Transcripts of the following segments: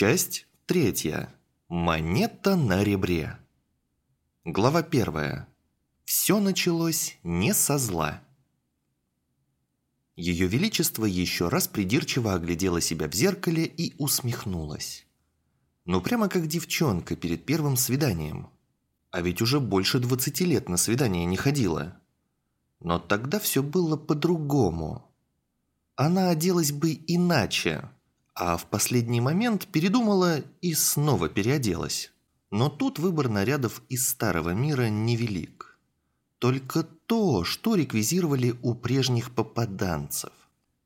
Часть третья. Монета на ребре. Глава первая. Все началось не со зла. Ее Величество еще раз придирчиво оглядело себя в зеркале и усмехнулась. Ну прямо как девчонка перед первым свиданием. А ведь уже больше двадцати лет на свидание не ходила. Но тогда все было по-другому. Она оделась бы иначе, а в последний момент передумала и снова переоделась. Но тут выбор нарядов из старого мира невелик. Только то, что реквизировали у прежних попаданцев.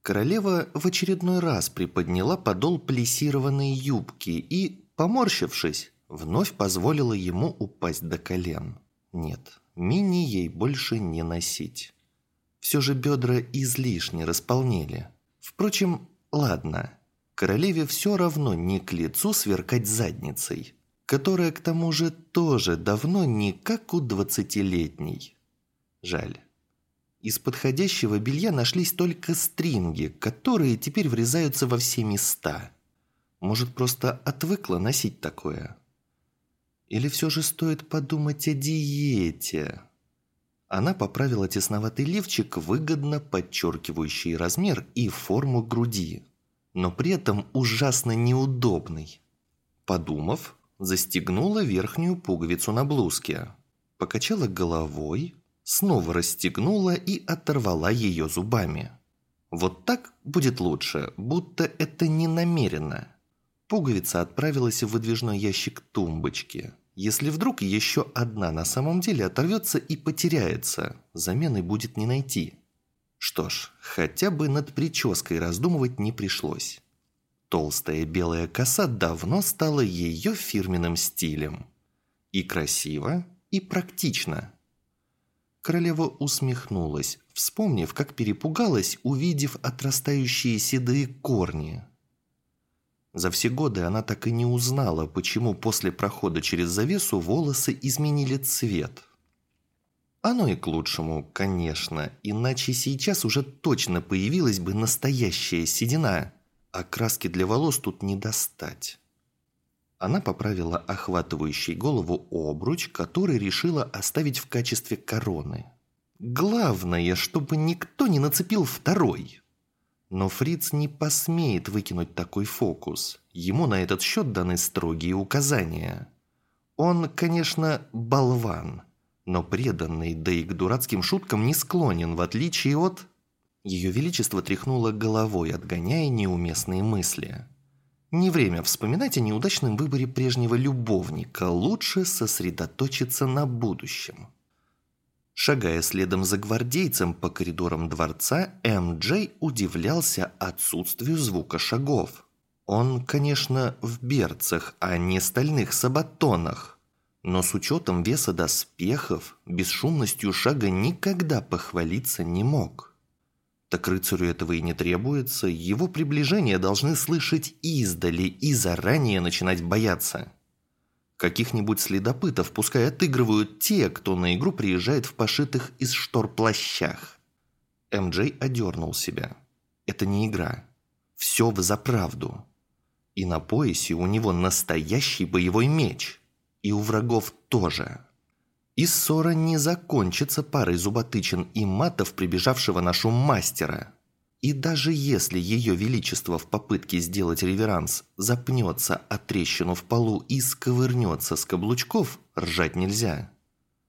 Королева в очередной раз приподняла подол плессированной юбки и, поморщившись, вновь позволила ему упасть до колен. Нет, мини ей больше не носить. Все же бедра излишне располнели. Впрочем, ладно, королеве все равно не к лицу сверкать задницей, которая к тому же тоже давно не как у двадцатилетней. Жаль. Из подходящего белья нашлись только стринги, которые теперь врезаются во все места. Может, просто отвыкла носить такое? Или все же стоит подумать о диете? Она поправила тесноватый лифчик, выгодно подчеркивающий размер и форму груди но при этом ужасно неудобный. Подумав, застегнула верхнюю пуговицу на блузке, покачала головой, снова расстегнула и оторвала ее зубами. Вот так будет лучше, будто это не намеренно. Пуговица отправилась в выдвижной ящик тумбочки. Если вдруг еще одна на самом деле оторвется и потеряется, замены будет не найти. Что ж, хотя бы над прической раздумывать не пришлось. Толстая белая коса давно стала ее фирменным стилем. И красиво, и практично. Королева усмехнулась, вспомнив, как перепугалась, увидев отрастающие седые корни. За все годы она так и не узнала, почему после прохода через завесу волосы изменили цвет – оно и к лучшему, конечно, иначе сейчас уже точно появилась бы настоящая седина, а краски для волос тут не достать. Она поправила охватывающий голову обруч, который решила оставить в качестве короны. Главное, чтобы никто не нацепил второй. Но Фриц не посмеет выкинуть такой фокус. Ему на этот счет даны строгие указания. Он, конечно, болван – но преданный, да и к дурацким шуткам не склонен, в отличие от... Ее Величество тряхнуло головой, отгоняя неуместные мысли. Не время вспоминать о неудачном выборе прежнего любовника, лучше сосредоточиться на будущем. Шагая следом за гвардейцем по коридорам дворца, М.Джей удивлялся отсутствию звука шагов. Он, конечно, в берцах, а не стальных сабатонах. Но с учетом веса доспехов, бесшумностью шага никогда похвалиться не мог. Так рыцарю этого и не требуется, его приближение должны слышать издали и заранее начинать бояться. Каких-нибудь следопытов пускай отыгрывают те, кто на игру приезжает в пошитых из штор плащах. МД одернул себя. Это не игра. Все в заправду. И на поясе у него настоящий боевой меч – и у врагов тоже. И ссора не закончится парой зуботычин и матов прибежавшего на шум мастера. И даже если ее величество в попытке сделать реверанс запнется о трещину в полу и сковырнется с каблучков, ржать нельзя.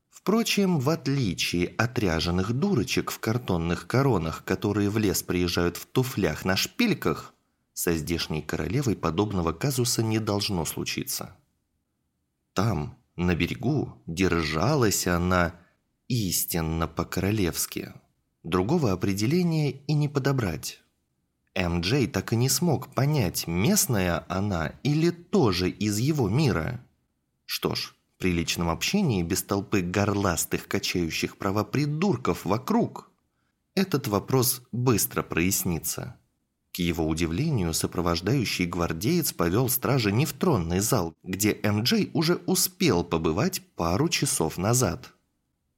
Впрочем, в отличие от ряженых дурочек в картонных коронах, которые в лес приезжают в туфлях на шпильках, со здешней королевой подобного казуса не должно случиться. Там, на берегу, держалась она истинно по-королевски. Другого определения и не подобрать. М.Джей так и не смог понять, местная она или тоже из его мира. Что ж, при личном общении без толпы горластых, качающих права придурков вокруг, этот вопрос быстро прояснится. К его удивлению, сопровождающий гвардеец повел стражи не в тронный зал, где МД уже успел побывать пару часов назад.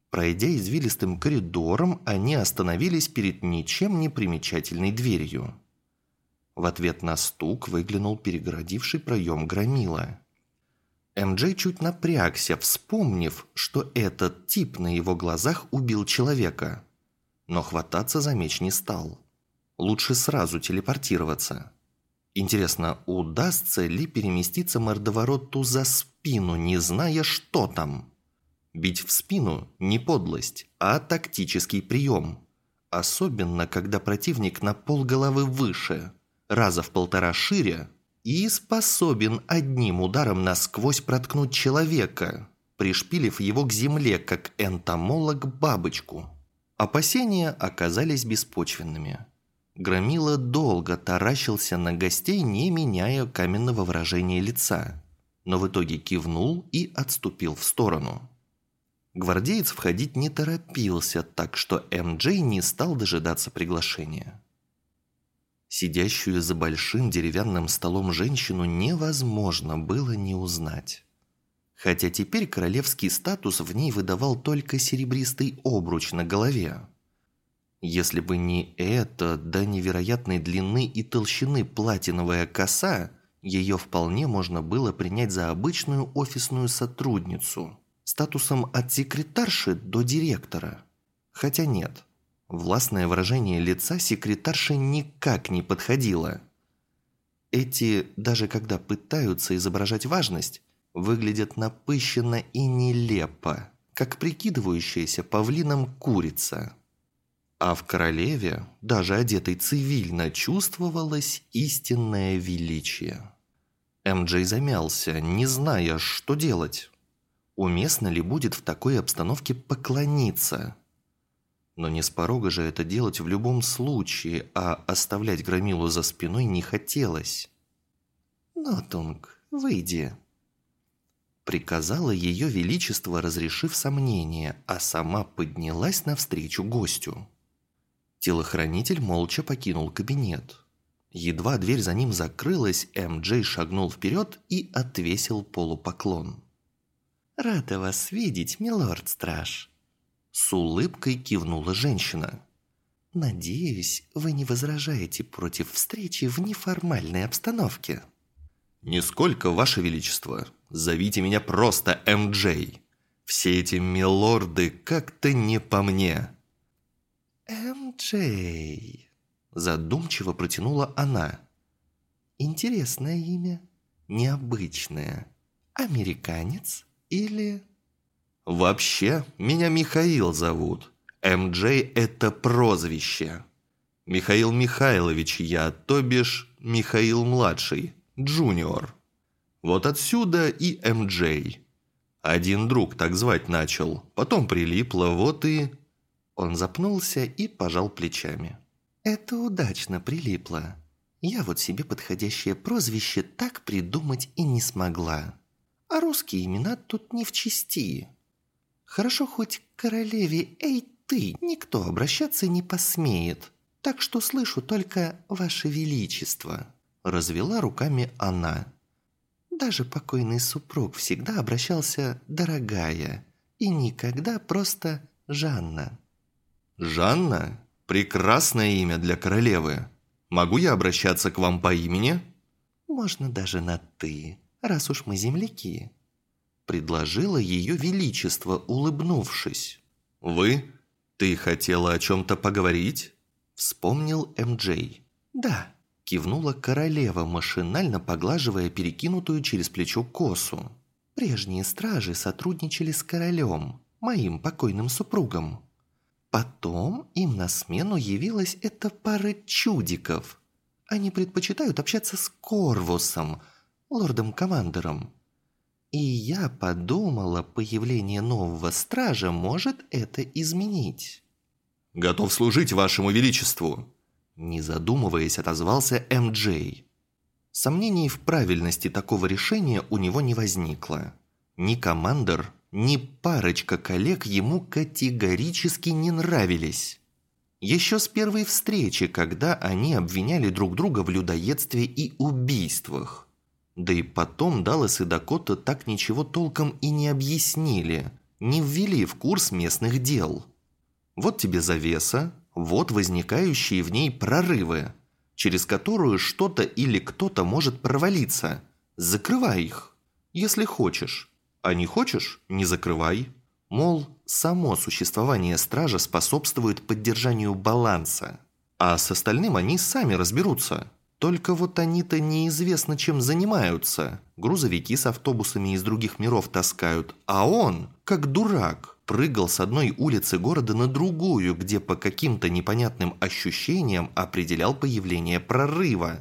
Пройдя извилистым коридором, они остановились перед ничем не примечательной дверью. В ответ на стук выглянул перегородивший проем громила. МД чуть напрягся, вспомнив, что этот тип на его глазах убил человека. Но хвататься за меч не стал. Лучше сразу телепортироваться. Интересно, удастся ли переместиться мордовороту за спину, не зная, что там? Бить в спину – не подлость, а тактический прием. Особенно, когда противник на полголовы выше, раза в полтора шире и способен одним ударом насквозь проткнуть человека, пришпилив его к земле, как энтомолог бабочку. Опасения оказались беспочвенными. Громила долго таращился на гостей, не меняя каменного выражения лица, но в итоге кивнул и отступил в сторону. Гвардеец входить не торопился, так что МД не стал дожидаться приглашения. Сидящую за большим деревянным столом женщину невозможно было не узнать. Хотя теперь королевский статус в ней выдавал только серебристый обруч на голове. Если бы не это до невероятной длины и толщины платиновая коса, ее вполне можно было принять за обычную офисную сотрудницу – статусом от секретарши до директора. Хотя нет, властное выражение лица секретарши никак не подходило. Эти, даже когда пытаются изображать важность, выглядят напыщенно и нелепо, как прикидывающаяся павлином курица. А в королеве, даже одетой цивильно, чувствовалось истинное величие. МД замялся, не зная, что делать. Уместно ли будет в такой обстановке поклониться? Но не с порога же это делать в любом случае, а оставлять громилу за спиной не хотелось. «Нотунг, выйди», приказала ее величество, разрешив сомнение, а сама поднялась навстречу гостю. Телохранитель молча покинул кабинет. Едва дверь за ним закрылась, М.Джей шагнул вперед и отвесил полупоклон. «Рада вас видеть, милорд-страж!» С улыбкой кивнула женщина. «Надеюсь, вы не возражаете против встречи в неформальной обстановке?» «Нисколько, ваше величество. Зовите меня просто М.Джей. Все эти милорды как-то не по мне». «М.Джей», задумчиво протянула она. «Интересное имя, необычное. Американец?» Или... Вообще, меня Михаил зовут. МД – это прозвище. Михаил Михайлович я, то бишь Михаил-младший, джуниор. Вот отсюда и МД. Один друг так звать начал, потом прилипло, вот и... Он запнулся и пожал плечами. «Это удачно прилипло. Я вот себе подходящее прозвище так придумать и не смогла» а русские имена тут не в чести. Хорошо хоть к королеве «Эй, ты!» никто обращаться не посмеет, так что слышу только «Ваше Величество», – развела руками она. Даже покойный супруг всегда обращался «дорогая» и никогда просто «Жанна». «Жанна? Прекрасное имя для королевы. Могу я обращаться к вам по имени?» «Можно даже на «ты», раз уж мы земляки», – предложила ее величество, улыбнувшись. «Вы? Ты хотела о чем-то поговорить?» – вспомнил М.Джей. «Да», – кивнула королева, машинально поглаживая перекинутую через плечо косу. «Прежние стражи сотрудничали с королем, моим покойным супругом. Потом им на смену явилась эта пара чудиков. Они предпочитают общаться с Корвусом – лордом-командером. И я подумала, появление нового стража может это изменить. «Готов служить вашему величеству!» Не задумываясь, отозвался М.Джей. Сомнений в правильности такого решения у него не возникло. Ни командор, ни парочка коллег ему категорически не нравились. Еще с первой встречи, когда они обвиняли друг друга в людоедстве и убийствах. Да и потом Даллас и Дакота так ничего толком и не объяснили, не ввели в курс местных дел. Вот тебе завеса, вот возникающие в ней прорывы. через которую что-то или кто-то может провалиться. Закрывай их, если хочешь. А не хочешь – не закрывай. Мол, само существование стража способствует поддержанию баланса. А с остальным они сами разберутся. Только вот они-то неизвестно чем занимаются. Грузовики с автобусами из других миров таскают. А он, как дурак, прыгал с одной улицы города на другую, где по каким-то непонятным ощущениям определял появление прорыва.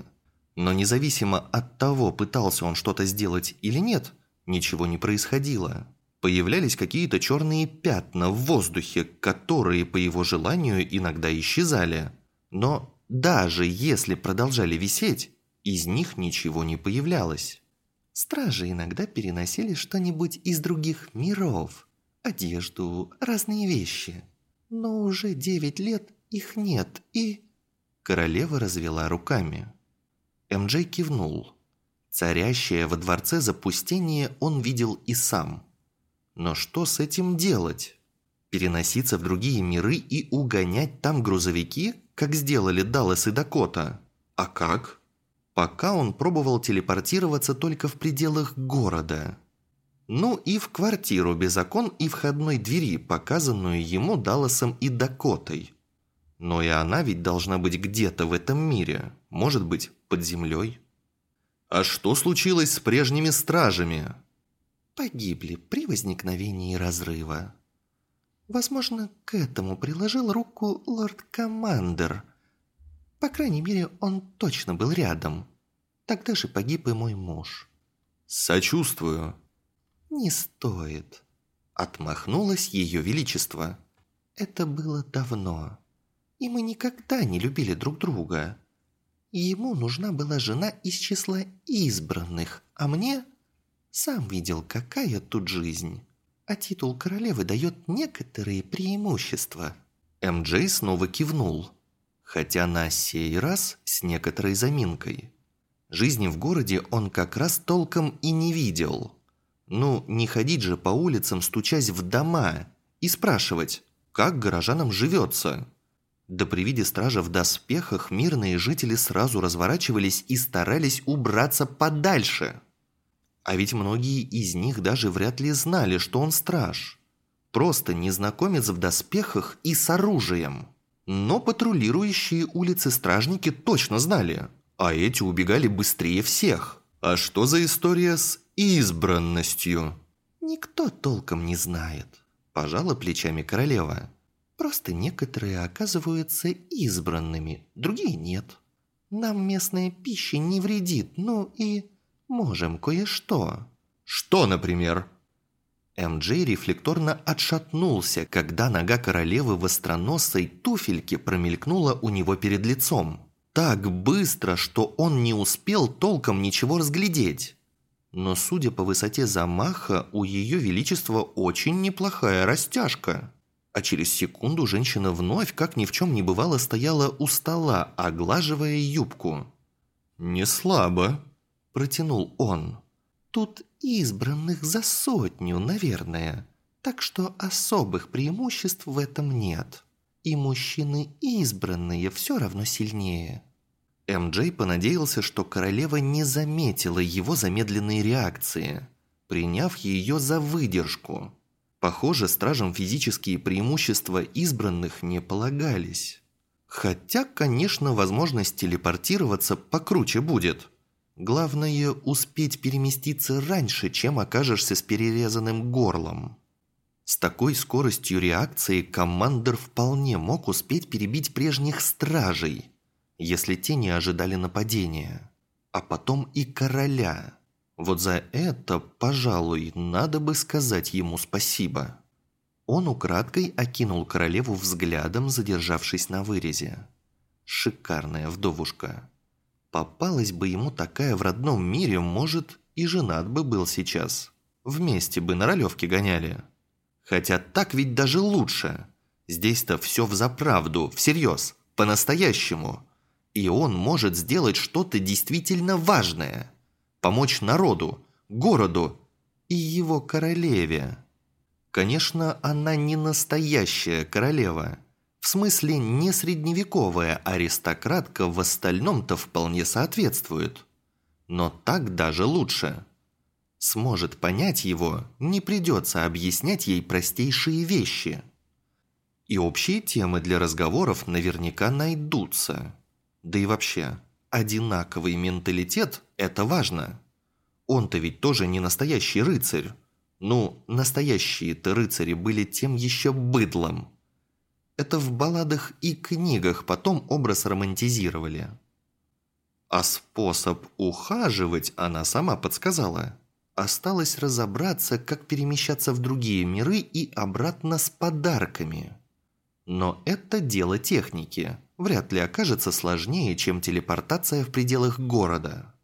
Но независимо от того, пытался он что-то сделать или нет, ничего не происходило. Появлялись какие-то черные пятна в воздухе, которые по его желанию иногда исчезали. Но даже если продолжали висеть, из них ничего не появлялось. Стражи иногда переносили что-нибудь из других миров. Одежду, разные вещи. Но уже девять лет их нет, и... Королева развела руками. МД кивнул. Царящее во дворце запустение он видел и сам. Но что с этим делать? Переноситься в другие миры и угонять там грузовики, как сделали Даллас и Дакота. А как? Пока он пробовал телепортироваться только в пределах города. Ну и в квартиру без окон и входной двери, показанную ему Далласом и Дакотой. Но и она ведь должна быть где-то в этом мире. Может быть, под землей. А что случилось с прежними стражами? Погибли при возникновении разрыва. Возможно, к этому приложил руку лорд-командер. По крайней мере, он точно был рядом. Тогда же погиб и мой муж. «Сочувствую». «Не стоит», — отмахнулось ее величество. «Это было давно, и мы никогда не любили друг друга. Ему нужна была жена из числа избранных, а мне... Сам видел, какая тут жизнь» а титул королевы дает некоторые преимущества». МД снова кивнул, хотя на сей раз с некоторой заминкой. Жизни в городе он как раз толком и не видел. Ну, не ходить же по улицам, стучась в дома, и спрашивать, как горожанам живется. Да при виде стража в доспехах мирные жители сразу разворачивались и старались убраться подальше. А ведь многие из них даже вряд ли знали, что он страж. Просто незнакомец в доспехах и с оружием. Но патрулирующие улицы стражники точно знали, а эти убегали быстрее всех. А что за история с избранностью? Никто толком не знает. Пожала плечами королева. Просто некоторые оказываются избранными, другие нет. Нам местная пища не вредит, ну и можем кое-что». «Что, например?» МД рефлекторно отшатнулся, когда нога королевы в остроносой туфельке промелькнула у него перед лицом. Так быстро, что он не успел толком ничего разглядеть. Но судя по высоте замаха, у ее величества очень неплохая растяжка. А через секунду женщина вновь, как ни в чем не бывало, стояла у стола, оглаживая юбку. «Не слабо», протянул он. «Тут избранных за сотню, наверное, так что особых преимуществ в этом нет. И мужчины избранные все равно сильнее». МД понадеялся, что королева не заметила его замедленной реакции, приняв ее за выдержку. Похоже, стражам физические преимущества избранных не полагались. Хотя, конечно, возможность телепортироваться покруче будет – Главное – успеть переместиться раньше, чем окажешься с перерезанным горлом. С такой скоростью реакции командир вполне мог успеть перебить прежних стражей, если те не ожидали нападения. А потом и короля. Вот за это, пожалуй, надо бы сказать ему спасибо. Он украдкой окинул королеву взглядом, задержавшись на вырезе. Шикарная вдовушка. Попалась бы ему такая в родном мире, может, и женат бы был сейчас. Вместе бы на ролевке гоняли. Хотя так ведь даже лучше. Здесь-то все взаправду, всерьез, по-настоящему. И он может сделать что-то действительно важное. Помочь народу, городу и его королеве. Конечно, она не настоящая королева. В смысле, не средневековая аристократка в остальном-то вполне соответствует. Но так даже лучше. Сможет понять его, не придется объяснять ей простейшие вещи. И общие темы для разговоров наверняка найдутся. Да и вообще, одинаковый менталитет – это важно. Он-то ведь тоже не настоящий рыцарь. Ну, настоящие-то рыцари были тем еще быдлом. Это в балладах и книгах потом образ романтизировали. А способ ухаживать она сама подсказала. Осталось разобраться, как перемещаться в другие миры и обратно с подарками. Но это дело техники. Вряд ли окажется сложнее, чем телепортация в пределах города.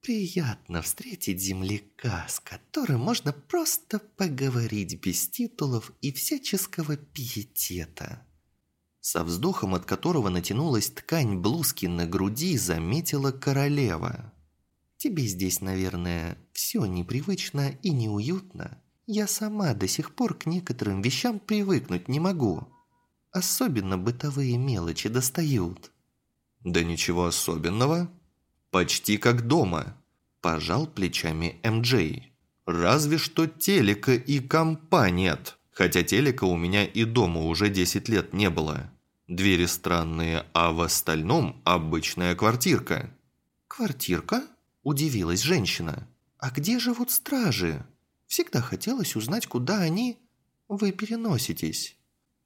Приятно встретить земляка, с которым можно просто поговорить без титулов и всяческого пиетета. Со вздохом, от которого натянулась ткань блузки на груди, заметила королева. «Тебе здесь, наверное, все непривычно и неуютно. Я сама до сих пор к некоторым вещам привыкнуть не могу. Особенно бытовые мелочи достают». «Да ничего особенного», «Почти как дома», – пожал плечами МД. «Разве что телека и компа нет, хотя телека у меня и дома уже 10 лет не было. Двери странные, а в остальном обычная квартирка». «Квартирка?» – удивилась женщина. «А где живут стражи? Всегда хотелось узнать, куда они... Вы переноситесь».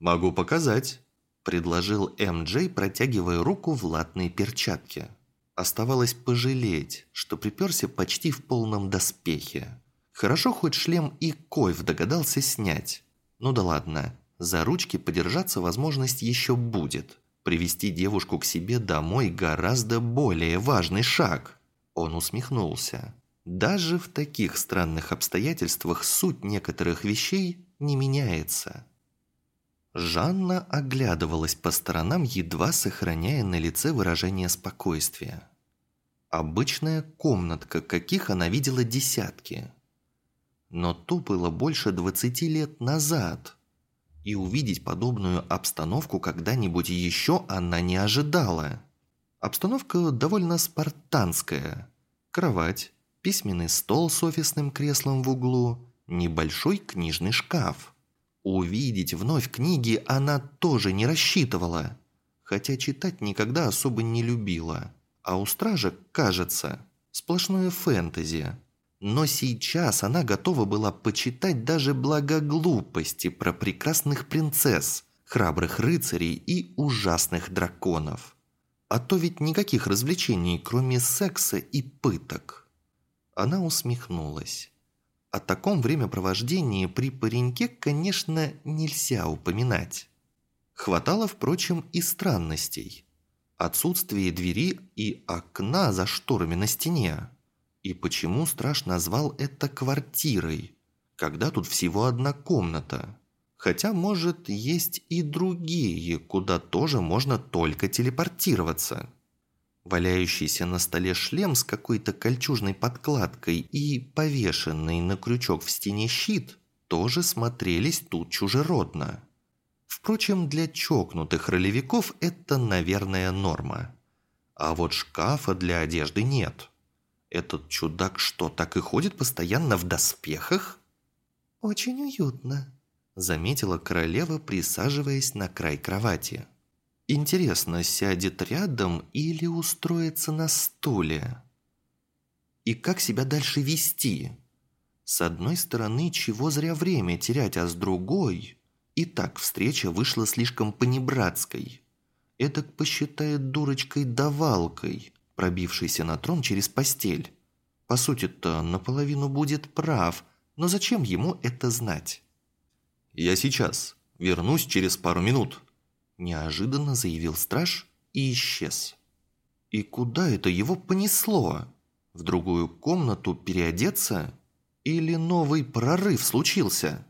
«Могу показать», – предложил МД, протягивая руку в латные перчатки. Оставалось пожалеть, что приперся почти в полном доспехе. Хорошо хоть шлем и койв догадался снять. Ну да ладно, за ручки подержаться возможность еще будет. Привести девушку к себе домой гораздо более важный шаг. Он усмехнулся. Даже в таких странных обстоятельствах суть некоторых вещей не меняется. Жанна оглядывалась по сторонам, едва сохраняя на лице выражение спокойствия. Обычная комнатка, каких она видела десятки. Но то было больше двадцати лет назад. И увидеть подобную обстановку когда-нибудь еще она не ожидала. Обстановка довольно спартанская. Кровать, письменный стол с офисным креслом в углу, небольшой книжный шкаф – Увидеть вновь книги она тоже не рассчитывала, хотя читать никогда особо не любила. А у стража, кажется, сплошное фэнтези. Но сейчас она готова была почитать даже благоглупости про прекрасных принцесс, храбрых рыцарей и ужасных драконов. А то ведь никаких развлечений, кроме секса и пыток. Она усмехнулась. О таком времяпровождении при пареньке, конечно, нельзя упоминать. Хватало, впрочем, и странностей. Отсутствие двери и окна за шторами на стене. И почему страж назвал это квартирой, когда тут всего одна комната? Хотя, может, есть и другие, куда тоже можно только телепортироваться. Валяющийся на столе шлем с какой-то кольчужной подкладкой и повешенный на крючок в стене щит тоже смотрелись тут чужеродно. Впрочем, для чокнутых ролевиков это, наверное, норма. А вот шкафа для одежды нет. Этот чудак что, так и ходит постоянно в доспехах? «Очень уютно», – заметила королева, присаживаясь на край кровати. Интересно, сядет рядом или устроится на стуле? И как себя дальше вести? С одной стороны, чего зря время терять, а с другой... И так встреча вышла слишком понебратской. Эдак посчитает дурочкой-давалкой, пробившейся на трон через постель. По сути-то, наполовину будет прав, но зачем ему это знать? «Я сейчас. Вернусь через пару минут», Неожиданно заявил страж и исчез. И куда это его понесло? В другую комнату переодеться? Или новый прорыв случился?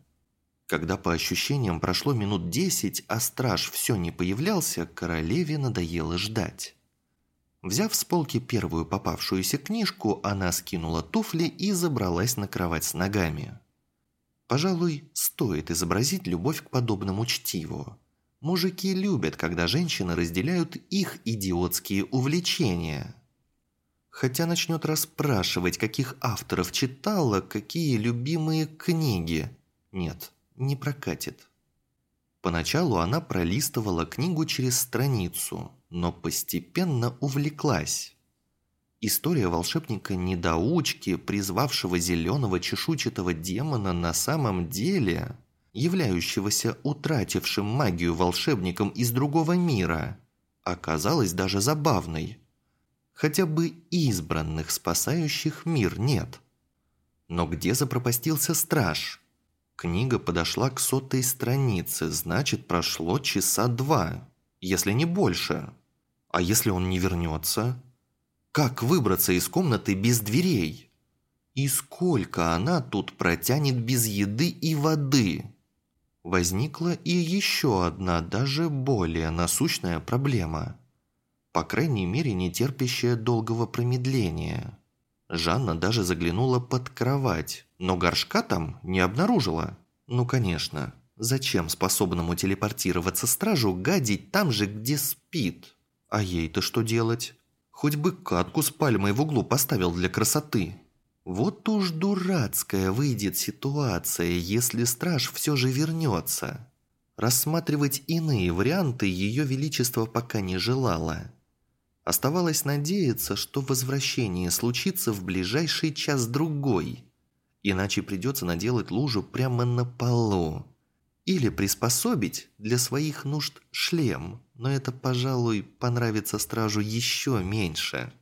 Когда по ощущениям прошло минут десять, а страж все не появлялся, королеве надоело ждать. Взяв с полки первую попавшуюся книжку, она скинула туфли и забралась на кровать с ногами. Пожалуй, стоит изобразить любовь к подобному чтиву. Мужики любят, когда женщины разделяют их идиотские увлечения. Хотя начнет расспрашивать, каких авторов читала, какие любимые книги. Нет, не прокатит. Поначалу она пролистывала книгу через страницу, но постепенно увлеклась. История волшебника-недоучки, призвавшего зеленого чешуйчатого демона на самом деле, являющегося утратившим магию волшебником из другого мира, оказалась даже забавной. Хотя бы избранных, спасающих мир, нет. Но где запропастился страж – Книга подошла к сотой странице, значит, прошло часа два, если не больше. А если он не вернется? Как выбраться из комнаты без дверей? И сколько она тут протянет без еды и воды? Возникла и еще одна, даже более насущная проблема. По крайней мере, не терпящая долгого промедления. Жанна даже заглянула под кровать, но горшка там не обнаружила. Ну, конечно. Зачем способному телепортироваться стражу гадить там же, где спит? А ей-то что делать? Хоть бы катку с пальмой в углу поставил для красоты. Вот уж дурацкая выйдет ситуация, если страж все же вернется. Рассматривать иные варианты ее величество пока не желала. Оставалось надеяться, что возвращение случится в ближайший час-другой. Иначе придется наделать лужу прямо на полу. Или приспособить для своих нужд шлем, но это, пожалуй, понравится стражу еще меньше.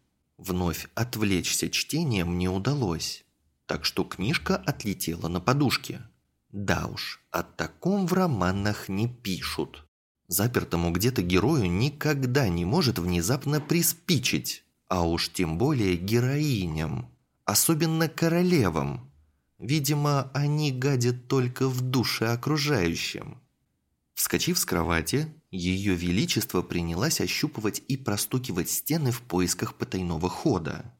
Вновь отвлечься чтением не удалось, так что книжка отлетела на подушке. Да уж, о таком в романах не пишут. Запертому где-то герою никогда не может внезапно приспичить, а уж тем более героиням, особенно королевам. Видимо, они гадят только в душе окружающим. Вскочив с кровати, ее величество принялась ощупывать и простукивать стены в поисках потайного хода.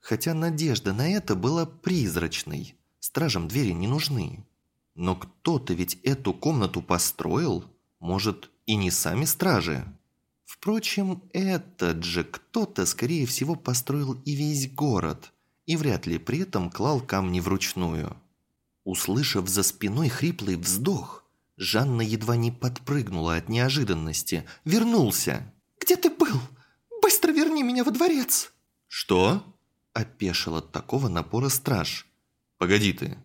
Хотя надежда на это была призрачной, стражам двери не нужны. Но кто-то ведь эту комнату построил, может, и не сами стражи. Впрочем, этот же кто-то, скорее всего, построил и весь город – и вряд ли при этом клал камни вручную. Услышав за спиной хриплый вздох, Жанна едва не подпрыгнула от неожиданности. Вернулся. «Где ты был? Быстро верни меня во дворец!» «Что?» – опешил от такого напора страж. «Погоди ты!»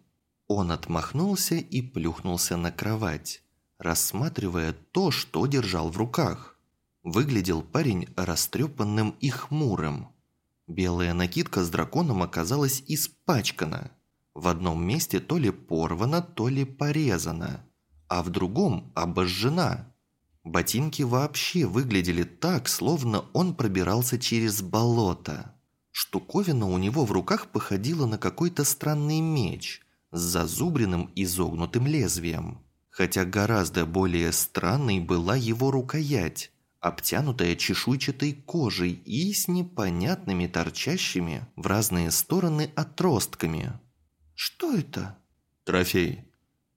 Он отмахнулся и плюхнулся на кровать, рассматривая то, что держал в руках. Выглядел парень растрепанным и хмурым. Белая накидка с драконом оказалась испачкана. В одном месте то ли порвана, то ли порезана, а в другом обожжена. Ботинки вообще выглядели так, словно он пробирался через болото. Штуковина у него в руках походила на какой-то странный меч с зазубренным изогнутым лезвием. Хотя гораздо более странной была его рукоять, обтянутая чешуйчатой кожей и с непонятными торчащими в разные стороны отростками. «Что это?» «Трофей», –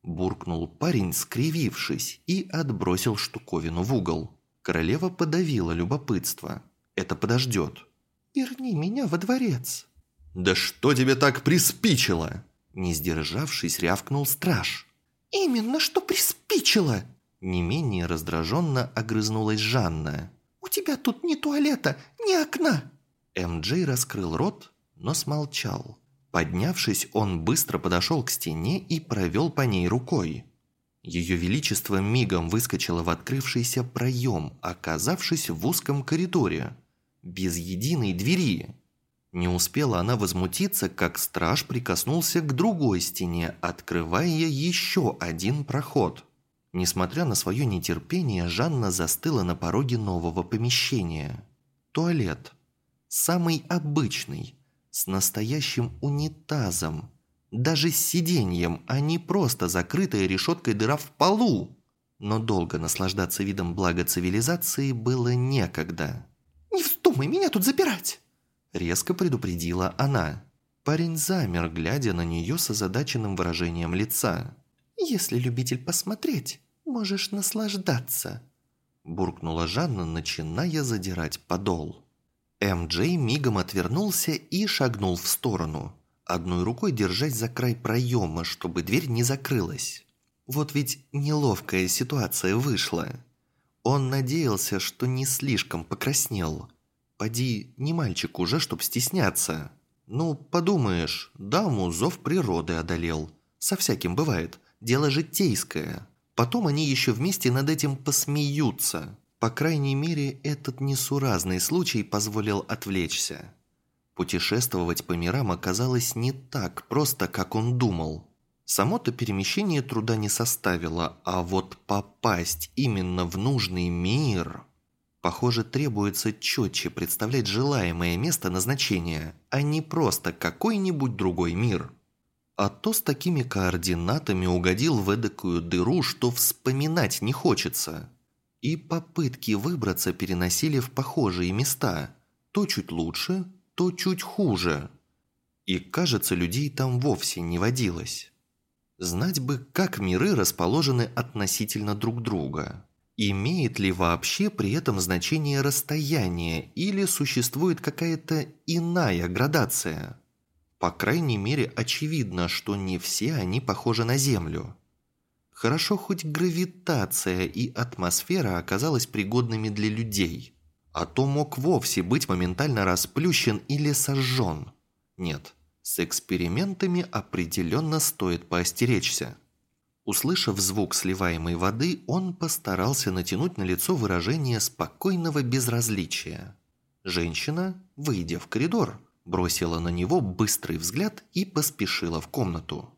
буркнул парень, скривившись, и отбросил штуковину в угол. Королева подавила любопытство. «Это подождет». «Верни меня во дворец». «Да что тебе так приспичило?» Не сдержавшись, рявкнул страж. «Именно что приспичило!» Не менее раздраженно огрызнулась Жанна. «У тебя тут ни туалета, ни окна!» МД раскрыл рот, но смолчал. Поднявшись, он быстро подошел к стене и провел по ней рукой. Ее Величество мигом выскочило в открывшийся проем, оказавшись в узком коридоре, без единой двери. Не успела она возмутиться, как страж прикоснулся к другой стене, открывая еще один проход – Несмотря на свое нетерпение, Жанна застыла на пороге нового помещения. Туалет. Самый обычный, с настоящим унитазом. Даже с сиденьем, а не просто закрытая решеткой дыра в полу. Но долго наслаждаться видом блага цивилизации было некогда. «Не вздумай меня тут запирать!» Резко предупредила она. Парень замер, глядя на нее с озадаченным выражением лица. «Если любитель посмотреть, можешь наслаждаться. буркнула Жанна, начиная задирать подол. М.Джей мигом отвернулся и шагнул в сторону, одной рукой держась за край проема, чтобы дверь не закрылась. Вот ведь неловкая ситуация вышла. Он надеялся, что не слишком покраснел. Поди, не мальчик уже, чтоб стесняться. Ну, подумаешь, даму зов природы одолел. Со всяким бывает. Дело житейское. Потом они еще вместе над этим посмеются. По крайней мере, этот несуразный случай позволил отвлечься. Путешествовать по мирам оказалось не так просто, как он думал. Само-то перемещение труда не составило, а вот попасть именно в нужный мир... Похоже, требуется четче представлять желаемое место назначения, а не просто какой-нибудь другой мир. А то с такими координатами угодил в эдакую дыру, что вспоминать не хочется. И попытки выбраться переносили в похожие места. То чуть лучше, то чуть хуже. И, кажется, людей там вовсе не водилось. Знать бы, как миры расположены относительно друг друга. Имеет ли вообще при этом значение расстояние или существует какая-то иная градация? По крайней мере, очевидно, что не все они похожи на Землю. Хорошо, хоть гравитация и атмосфера оказалась пригодными для людей. А то мог вовсе быть моментально расплющен или сожжен. Нет, с экспериментами определенно стоит поостеречься. Услышав звук сливаемой воды, он постарался натянуть на лицо выражение спокойного безразличия. Женщина, выйдя в коридор, бросила на него быстрый взгляд и поспешила в комнату.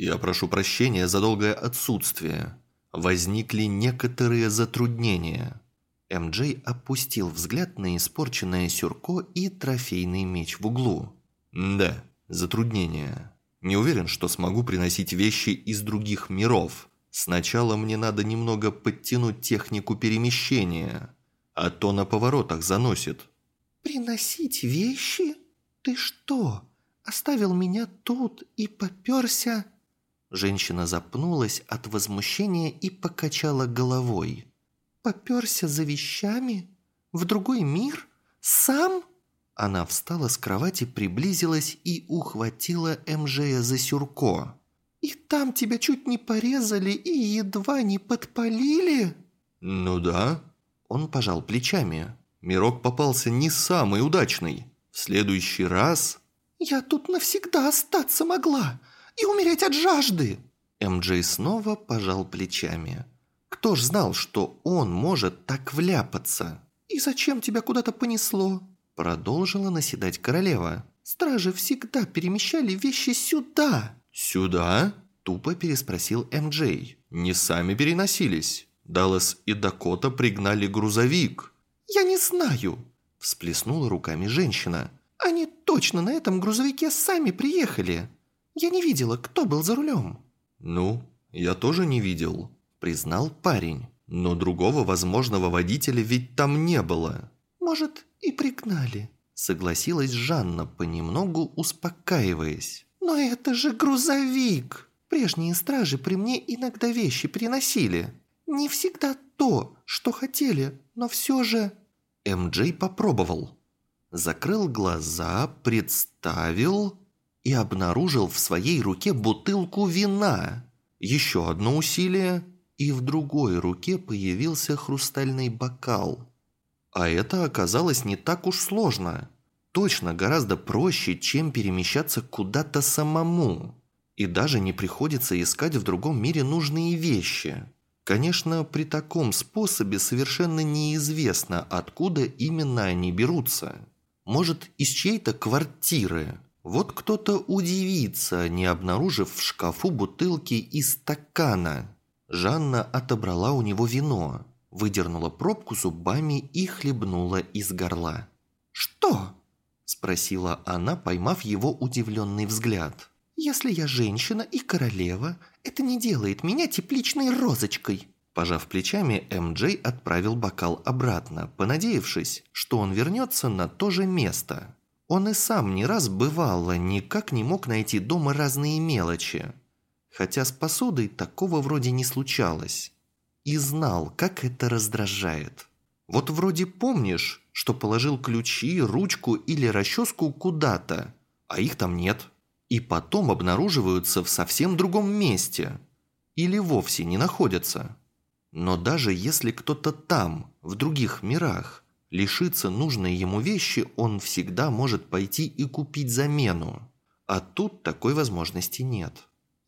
«Я прошу прощения за долгое отсутствие. Возникли некоторые затруднения». М.Джей опустил взгляд на испорченное сюрко и трофейный меч в углу. «Да, затруднения. Не уверен, что смогу приносить вещи из других миров. Сначала мне надо немного подтянуть технику перемещения, а то на поворотах заносит». «Приносить вещи? Ты что, оставил меня тут и попёрся?» Женщина запнулась от возмущения и покачала головой. «Попёрся за вещами? В другой мир? Сам?» Она встала с кровати, приблизилась и ухватила МЖя за сюрко. «И там тебя чуть не порезали и едва не подпалили?» «Ну да». Он пожал плечами. Мирок попался не самый удачный. В следующий раз... «Я тут навсегда остаться могла и умереть от жажды!» МД снова пожал плечами. Кто ж знал, что он может так вляпаться? «И зачем тебя куда-то понесло?» Продолжила наседать королева. «Стражи всегда перемещали вещи сюда!» «Сюда?» – тупо переспросил М.Джей. «Не сами переносились. Даллас и Дакота пригнали грузовик». «Я не знаю!» – всплеснула руками женщина. «Они точно на этом грузовике сами приехали. Я не видела, кто был за рулем». «Ну, я тоже не видел», – признал парень. «Но другого возможного водителя ведь там не было». «Может, и пригнали», – согласилась Жанна, понемногу успокаиваясь. «Но это же грузовик! Прежние стражи при мне иногда вещи приносили. Не всегда то, что хотели, но все же...» М.Джей попробовал. Закрыл глаза, представил и обнаружил в своей руке бутылку вина. Еще одно усилие, и в другой руке появился хрустальный бокал. А это оказалось не так уж сложно. Точно гораздо проще, чем перемещаться куда-то самому. И даже не приходится искать в другом мире нужные вещи. Конечно, при таком способе совершенно неизвестно, откуда именно они берутся. Может, из чьей-то квартиры. Вот кто-то удивится, не обнаружив в шкафу бутылки и стакана. Жанна отобрала у него вино выдернула пробку зубами и хлебнула из горла. «Что?» – спросила она, поймав его удивленный взгляд. «Если я женщина и королева, это не делает меня тепличной розочкой». Пожав плечами, М.Джей отправил бокал обратно, понадеявшись, что он вернется на то же место. Он и сам не раз бывало, никак не мог найти дома разные мелочи. Хотя с посудой такого вроде не случалось. и знал, как это раздражает. Вот вроде помнишь, что положил ключи, ручку или расческу куда-то, а их там нет. И потом обнаруживаются в совсем другом месте. Или вовсе не находятся. Но даже если кто-то там, в других мирах, лишится нужной ему вещи, он всегда может пойти и купить замену. А тут такой возможности нет.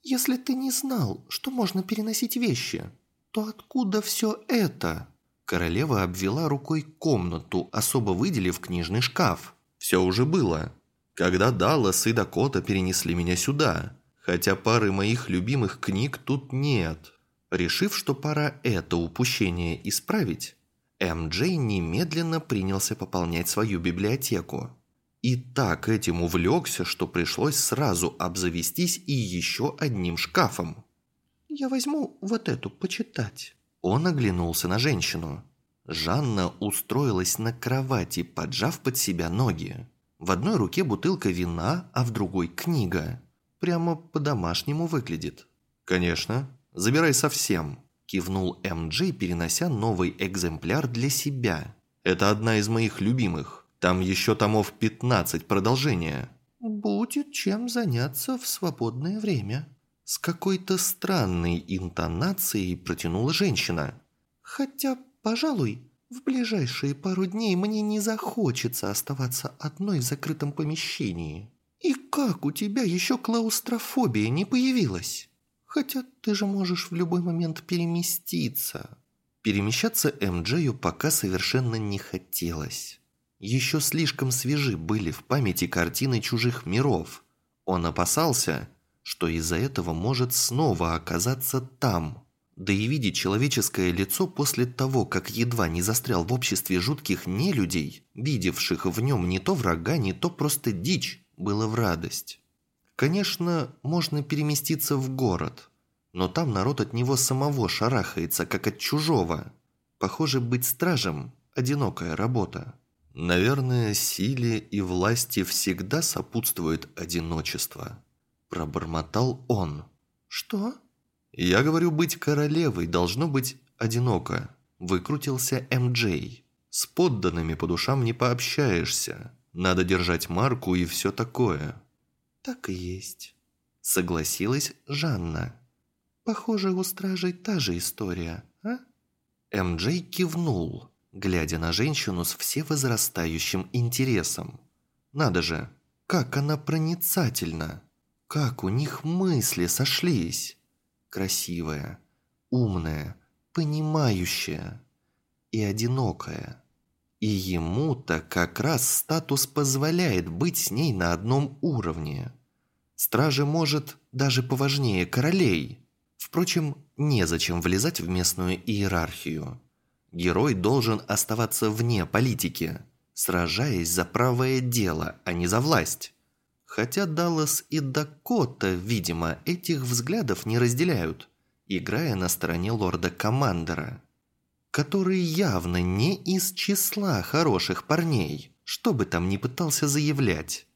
«Если ты не знал, что можно переносить вещи, то откуда все это?» Королева обвела рукой комнату, особо выделив книжный шкаф. «Все уже было. Когда Даллас и Дакота перенесли меня сюда, хотя пары моих любимых книг тут нет». Решив, что пора это упущение исправить, М.Джей немедленно принялся пополнять свою библиотеку. И так этим увлекся, что пришлось сразу обзавестись и еще одним шкафом. «Я возьму вот эту почитать». Он оглянулся на женщину. Жанна устроилась на кровати, поджав под себя ноги. В одной руке бутылка вина, а в другой книга. Прямо по-домашнему выглядит. «Конечно, забирай совсем», – кивнул М.Джей, перенося новый экземпляр для себя. «Это одна из моих любимых. Там еще томов 15 продолжения». «Будет чем заняться в свободное время». С какой-то странной интонацией протянула женщина. «Хотя, пожалуй, в ближайшие пару дней мне не захочется оставаться одной в закрытом помещении. И как у тебя еще клаустрофобия не появилась? Хотя ты же можешь в любой момент переместиться». Перемещаться М.Джею пока совершенно не хотелось. Еще слишком свежи были в памяти картины чужих миров. Он опасался, что из-за этого может снова оказаться там. Да и видеть человеческое лицо после того, как едва не застрял в обществе жутких нелюдей, видевших в нем не то врага, не то просто дичь, было в радость. Конечно, можно переместиться в город, но там народ от него самого шарахается, как от чужого. Похоже, быть стражем – одинокая работа. Наверное, силе и власти всегда сопутствует одиночество. Пробормотал он. «Что?» «Я говорю, быть королевой должно быть одиноко», выкрутился М.Джей. «С подданными по душам не пообщаешься. Надо держать марку и все такое». «Так и есть», согласилась Жанна. «Похоже, у стражей та же история, а?» М.Джей кивнул глядя на женщину с всевозрастающим интересом. Надо же, как она проницательна, как у них мысли сошлись. Красивая, умная, понимающая и одинокая. И ему-то как раз статус позволяет быть с ней на одном уровне. Стражи может даже поважнее королей. Впрочем, незачем влезать в местную иерархию. Герой должен оставаться вне политики, сражаясь за правое дело, а не за власть. Хотя Даллас и Дакота, видимо, этих взглядов не разделяют, играя на стороне лорда-командера, который явно не из числа хороших парней, что бы там ни пытался заявлять.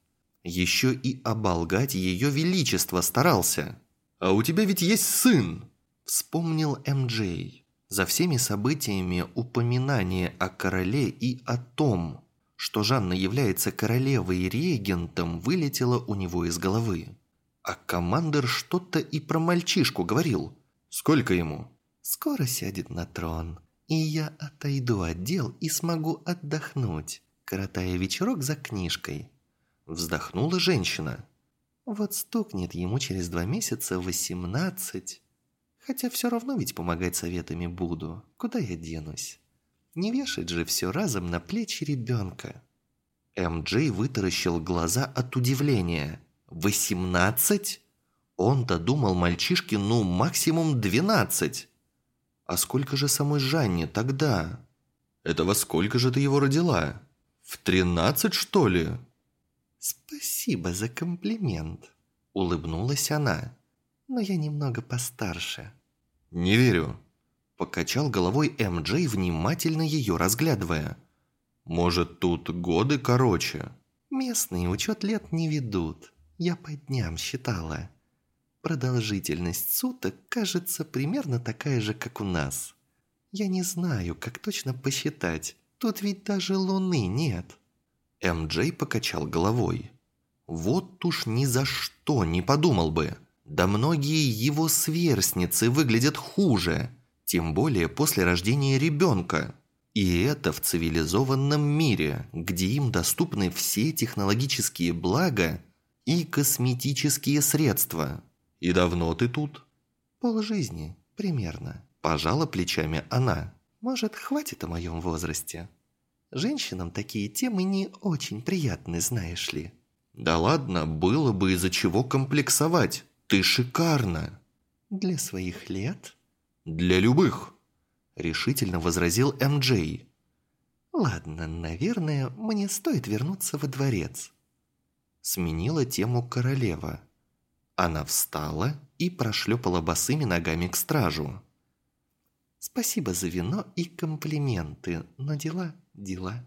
Еще и оболгать ее величество старался. «А у тебя ведь есть сын!» – вспомнил М.Джей. За всеми событиями упоминание о короле и о том, что Жанна является королевой и регентом, вылетело у него из головы. А командир что-то и про мальчишку говорил. Сколько ему? «Скоро сядет на трон, и я отойду от дел и смогу отдохнуть, коротая вечерок за книжкой». Вздохнула женщина. «Вот стукнет ему через два месяца восемнадцать». Хотя все равно ведь помогать советами буду. Куда я денусь? Не вешать же все разом на плечи ребенка. М.Джей вытаращил глаза от удивления. «Восемнадцать?» Он-то думал мальчишке ну максимум двенадцать. А сколько же самой Жанне тогда? Это во сколько же ты его родила? В тринадцать, что ли? Спасибо за комплимент, улыбнулась она но я немного постарше». «Не верю», – покачал головой М.Джей, внимательно ее разглядывая. «Может, тут годы короче?» «Местные учет лет не ведут. Я по дням считала. Продолжительность суток, кажется, примерно такая же, как у нас. Я не знаю, как точно посчитать. Тут ведь даже луны нет». М.Джей покачал головой. «Вот уж ни за что не подумал бы. Да многие его сверстницы выглядят хуже, тем более после рождения ребенка. И это в цивилизованном мире, где им доступны все технологические блага и косметические средства. И давно ты тут?» «Полжизни, примерно», – пожала плечами она. «Может, хватит о моем возрасте? Женщинам такие темы не очень приятны, знаешь ли». «Да ладно, было бы из-за чего комплексовать. Ты шикарна!» «Для своих лет?» «Для любых!» Решительно возразил М.Джей. «Ладно, наверное, мне стоит вернуться во дворец». Сменила тему королева. Она встала и прошлепала босыми ногами к стражу. «Спасибо за вино и комплименты, но дела, дела».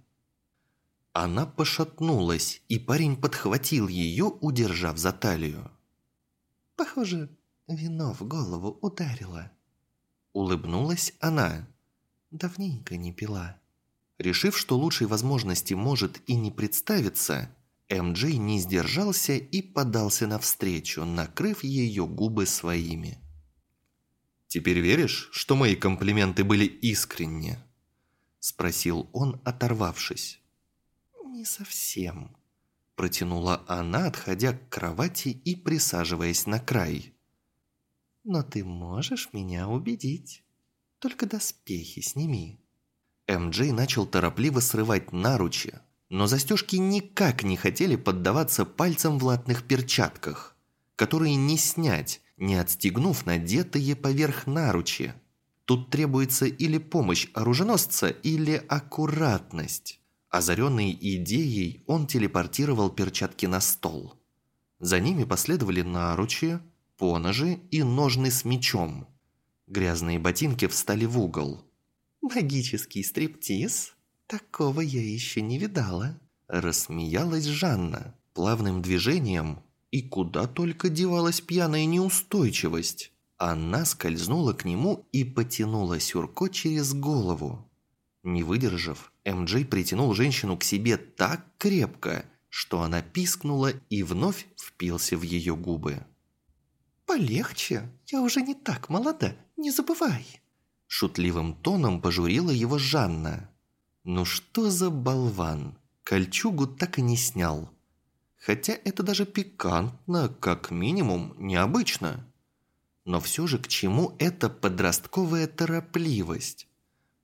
Она пошатнулась, и парень подхватил ее, удержав за талию. Похоже, вино в голову ударило. Улыбнулась она. Давненько не пила. Решив, что лучшей возможности может и не представиться, М.Джей не сдержался и подался навстречу, накрыв ее губы своими. «Теперь веришь, что мои комплименты были искренни?» Спросил он, оторвавшись. «Не совсем», Протянула она, отходя к кровати и присаживаясь на край. «Но ты можешь меня убедить. Только доспехи сними». М.Джей начал торопливо срывать наручи, но застежки никак не хотели поддаваться пальцам в латных перчатках, которые не снять, не отстегнув надетые поверх наручи. Тут требуется или помощь оруженосца, или аккуратность. Озаренный идеей, он телепортировал перчатки на стол. За ними последовали наручи, поножи и ножны с мечом. Грязные ботинки встали в угол. «Магический стриптиз? Такого я еще не видала», – рассмеялась Жанна плавным движением, и куда только девалась пьяная неустойчивость. Она скользнула к нему и потянула Сюрко через голову. Не выдержав, МД притянул женщину к себе так крепко, что она пискнула и вновь впился в ее губы. «Полегче, я уже не так молода, не забывай!» Шутливым тоном пожурила его Жанна. «Ну что за болван? Кольчугу так и не снял. Хотя это даже пикантно, как минимум, необычно. Но все же к чему эта подростковая торопливость?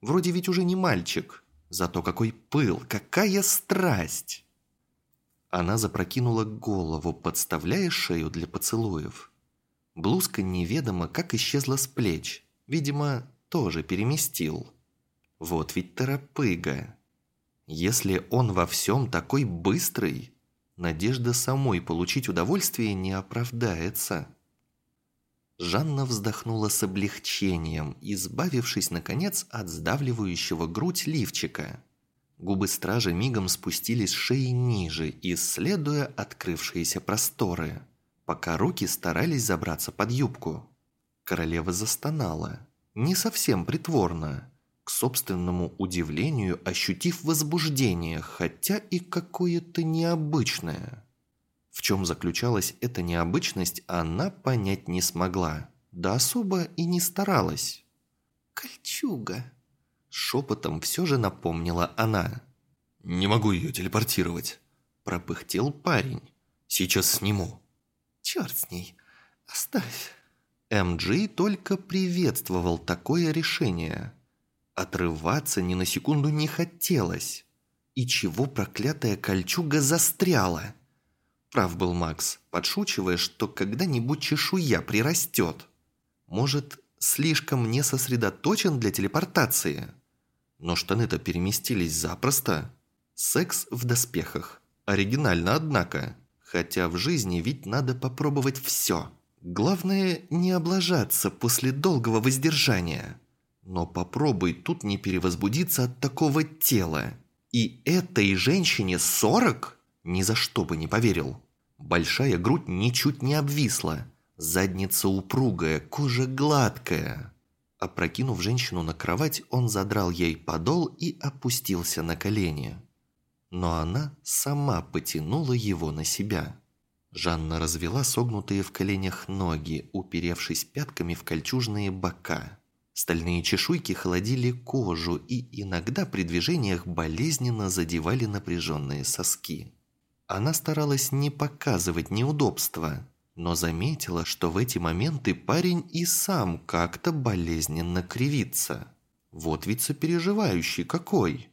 Вроде ведь уже не мальчик, Зато какой пыл, какая страсть! Она запрокинула голову, подставляя шею для поцелуев. Блузка неведомо как исчезла с плеч. Видимо, тоже переместил. Вот ведь торопыга. Если он во всем такой быстрый, надежда самой получить удовольствие не оправдается. Жанна вздохнула с облегчением, избавившись, наконец, от сдавливающего грудь лифчика. Губы стражи мигом спустились шеи ниже, исследуя открывшиеся просторы, пока руки старались забраться под юбку. Королева застонала, не совсем притворно, к собственному удивлению ощутив возбуждение, хотя и какое-то необычное – в чем заключалась эта необычность, она понять не смогла. Да особо и не старалась. «Кольчуга!» Шепотом все же напомнила она. «Не могу ее телепортировать», – пропыхтел парень. «Сейчас сниму». «Черт с ней! Оставь!» МГ только приветствовал такое решение. Отрываться ни на секунду не хотелось. И чего проклятая кольчуга застряла? Прав был Макс, подшучивая, что когда-нибудь чешуя прирастет. Может, слишком не сосредоточен для телепортации? Но штаны-то переместились запросто. Секс в доспехах. Оригинально, однако. Хотя в жизни ведь надо попробовать все. Главное, не облажаться после долгого воздержания. Но попробуй тут не перевозбудиться от такого тела. И этой женщине сорок? Ни за что бы не поверил. Большая грудь ничуть не обвисла. Задница упругая, кожа гладкая. Опрокинув женщину на кровать, он задрал ей подол и опустился на колени. Но она сама потянула его на себя. Жанна развела согнутые в коленях ноги, уперевшись пятками в кольчужные бока. Стальные чешуйки холодили кожу и иногда при движениях болезненно задевали напряженные соски. Она старалась не показывать неудобства, но заметила, что в эти моменты парень и сам как-то болезненно кривится. Вот ведь сопереживающий какой!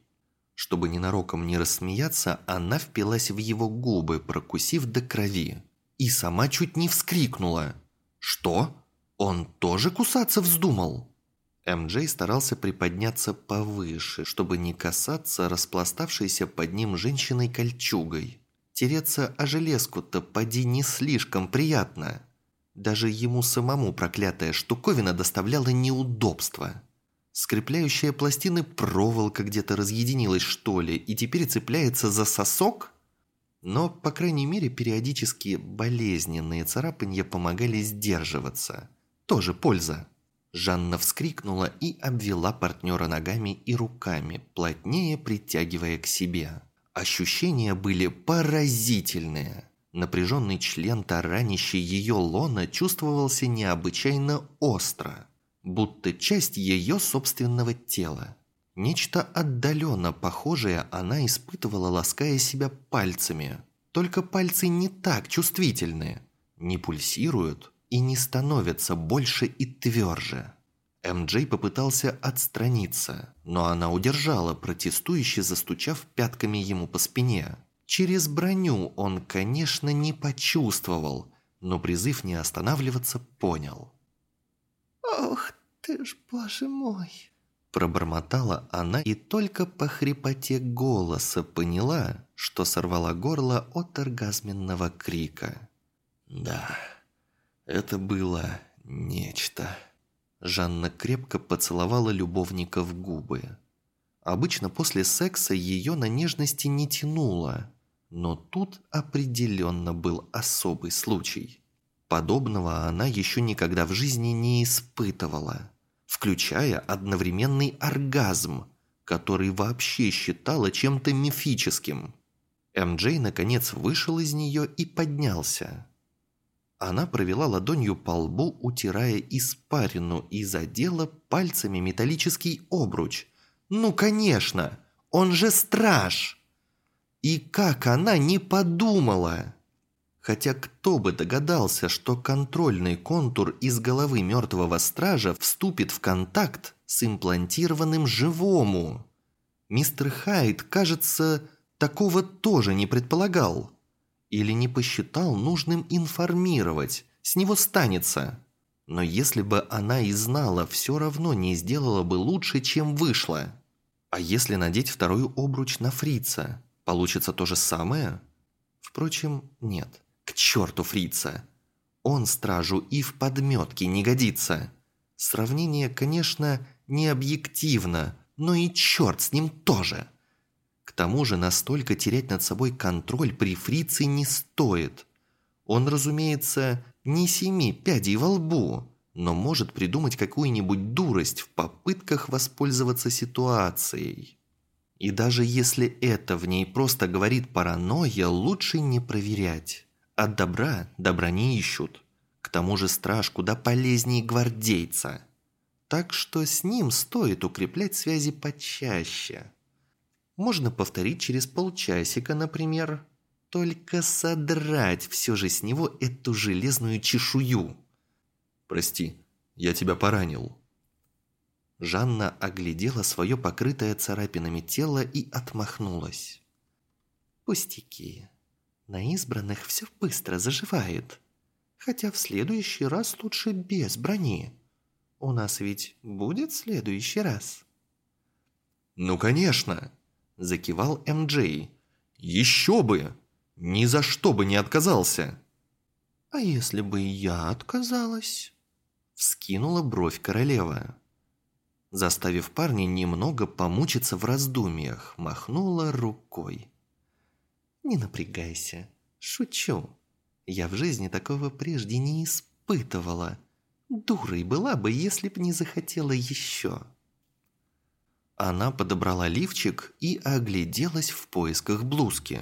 Чтобы ненароком не рассмеяться, она впилась в его губы, прокусив до крови. И сама чуть не вскрикнула. «Что? Он тоже кусаться вздумал?» МД старался приподняться повыше, чтобы не касаться распластавшейся под ним женщиной кольчугой. Тереться о железку-то поди не слишком приятно. Даже ему самому проклятая штуковина доставляла неудобства. Скрепляющая пластины проволока где-то разъединилась, что ли, и теперь цепляется за сосок? Но, по крайней мере, периодически болезненные царапанья помогали сдерживаться. Тоже польза. Жанна вскрикнула и обвела партнера ногами и руками, плотнее притягивая к себе. Ощущения были поразительные. Напряженный член, таранящий ее лона, чувствовался необычайно остро будто часть ее собственного тела. Нечто отдаленно похожее она испытывала, лаская себя пальцами. Только пальцы не так чувствительны, не пульсируют и не становятся больше и тверже. МД попытался отстраниться, но она удержала, протестующе застучав пятками ему по спине. Через броню он, конечно, не почувствовал, но призыв не останавливаться понял. «Ох ты ж, боже мой!» Пробормотала она и только по хрипоте голоса поняла, что сорвала горло от оргазменного крика. «Да, это было нечто». Жанна крепко поцеловала любовника в губы. Обычно после секса ее на нежности не тянуло, но тут определенно был особый случай. Подобного она еще никогда в жизни не испытывала включая одновременный оргазм, который вообще считала чем-то мифическим. МД наконец вышел из нее и поднялся. Она провела ладонью по лбу, утирая испарину, и задела пальцами металлический обруч. «Ну, конечно! Он же страж!» И как она не подумала! Хотя кто бы догадался, что контрольный контур из головы мертвого стража вступит в контакт с имплантированным живому? Мистер Хайд, кажется, такого тоже не предполагал. Или не посчитал нужным информировать, с него станется. Но если бы она и знала, все равно не сделала бы лучше, чем вышла. А если надеть второй обруч на фрица, получится то же самое? Впрочем, нет. К черту фрица! Он стражу и в подметке не годится. Сравнение, конечно, не объективно, но и черт с ним тоже. К тому же настолько терять над собой контроль при фрице не стоит. Он, разумеется, не семи пядей во лбу, но может придумать какую-нибудь дурость в попытках воспользоваться ситуацией. И даже если это в ней просто говорит паранойя, лучше не проверять. От добра добра не ищут. К тому же страж куда полезнее гвардейца. Так что с ним стоит укреплять связи почаще. Можно повторить через полчасика, например. Только содрать все же с него эту железную чешую. «Прости, я тебя поранил». Жанна оглядела свое покрытое царапинами тело и отмахнулась. «Пустяки. На избранных все быстро заживает. Хотя в следующий раз лучше без брони. У нас ведь будет следующий раз?» «Ну, конечно!» – закивал МД. «Еще бы! Ни за что бы не отказался!» «А если бы я отказалась?» – вскинула бровь королева. Заставив парня немного помучиться в раздумьях, махнула рукой. Не напрягайся. Шучу. Я в жизни такого прежде не испытывала. Дурой была бы, если б не захотела еще. Она подобрала лифчик и огляделась в поисках блузки.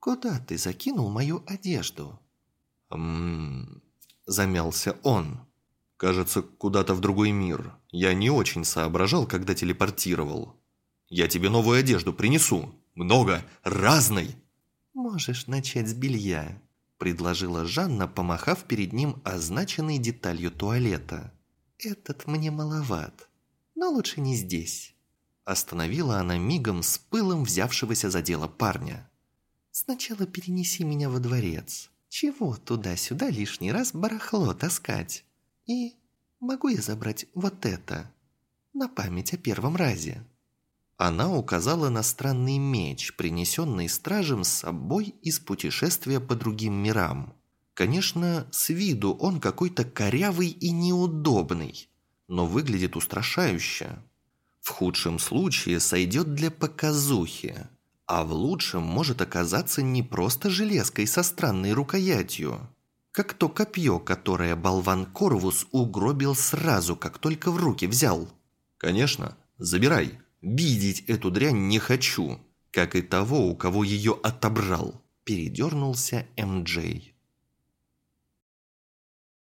«Куда ты закинул мою одежду?» «Ммм...» – замялся он. «Кажется, куда-то в другой мир. Я не очень соображал, когда телепортировал. Я тебе новую одежду принесу. Много, разной!» «Можешь начать с белья», – предложила Жанна, помахав перед ним означенной деталью туалета. «Этот мне маловат, но лучше не здесь». Остановила она мигом с пылом взявшегося за дело парня. «Сначала перенеси меня во дворец. Чего туда-сюда лишний раз барахло таскать? И могу я забрать вот это? На память о первом разе». Она указала на странный меч, принесенный стражем с собой из путешествия по другим мирам. Конечно, с виду он какой-то корявый и неудобный, но выглядит устрашающе. В худшем случае сойдет для показухи, а в лучшем может оказаться не просто железкой со странной рукоятью, как то копье, которое болван Корвус угробил сразу, как только в руки взял. «Конечно, забирай. Видеть эту дрянь не хочу, как и того, у кого ее отобрал», – передернулся М.Джей.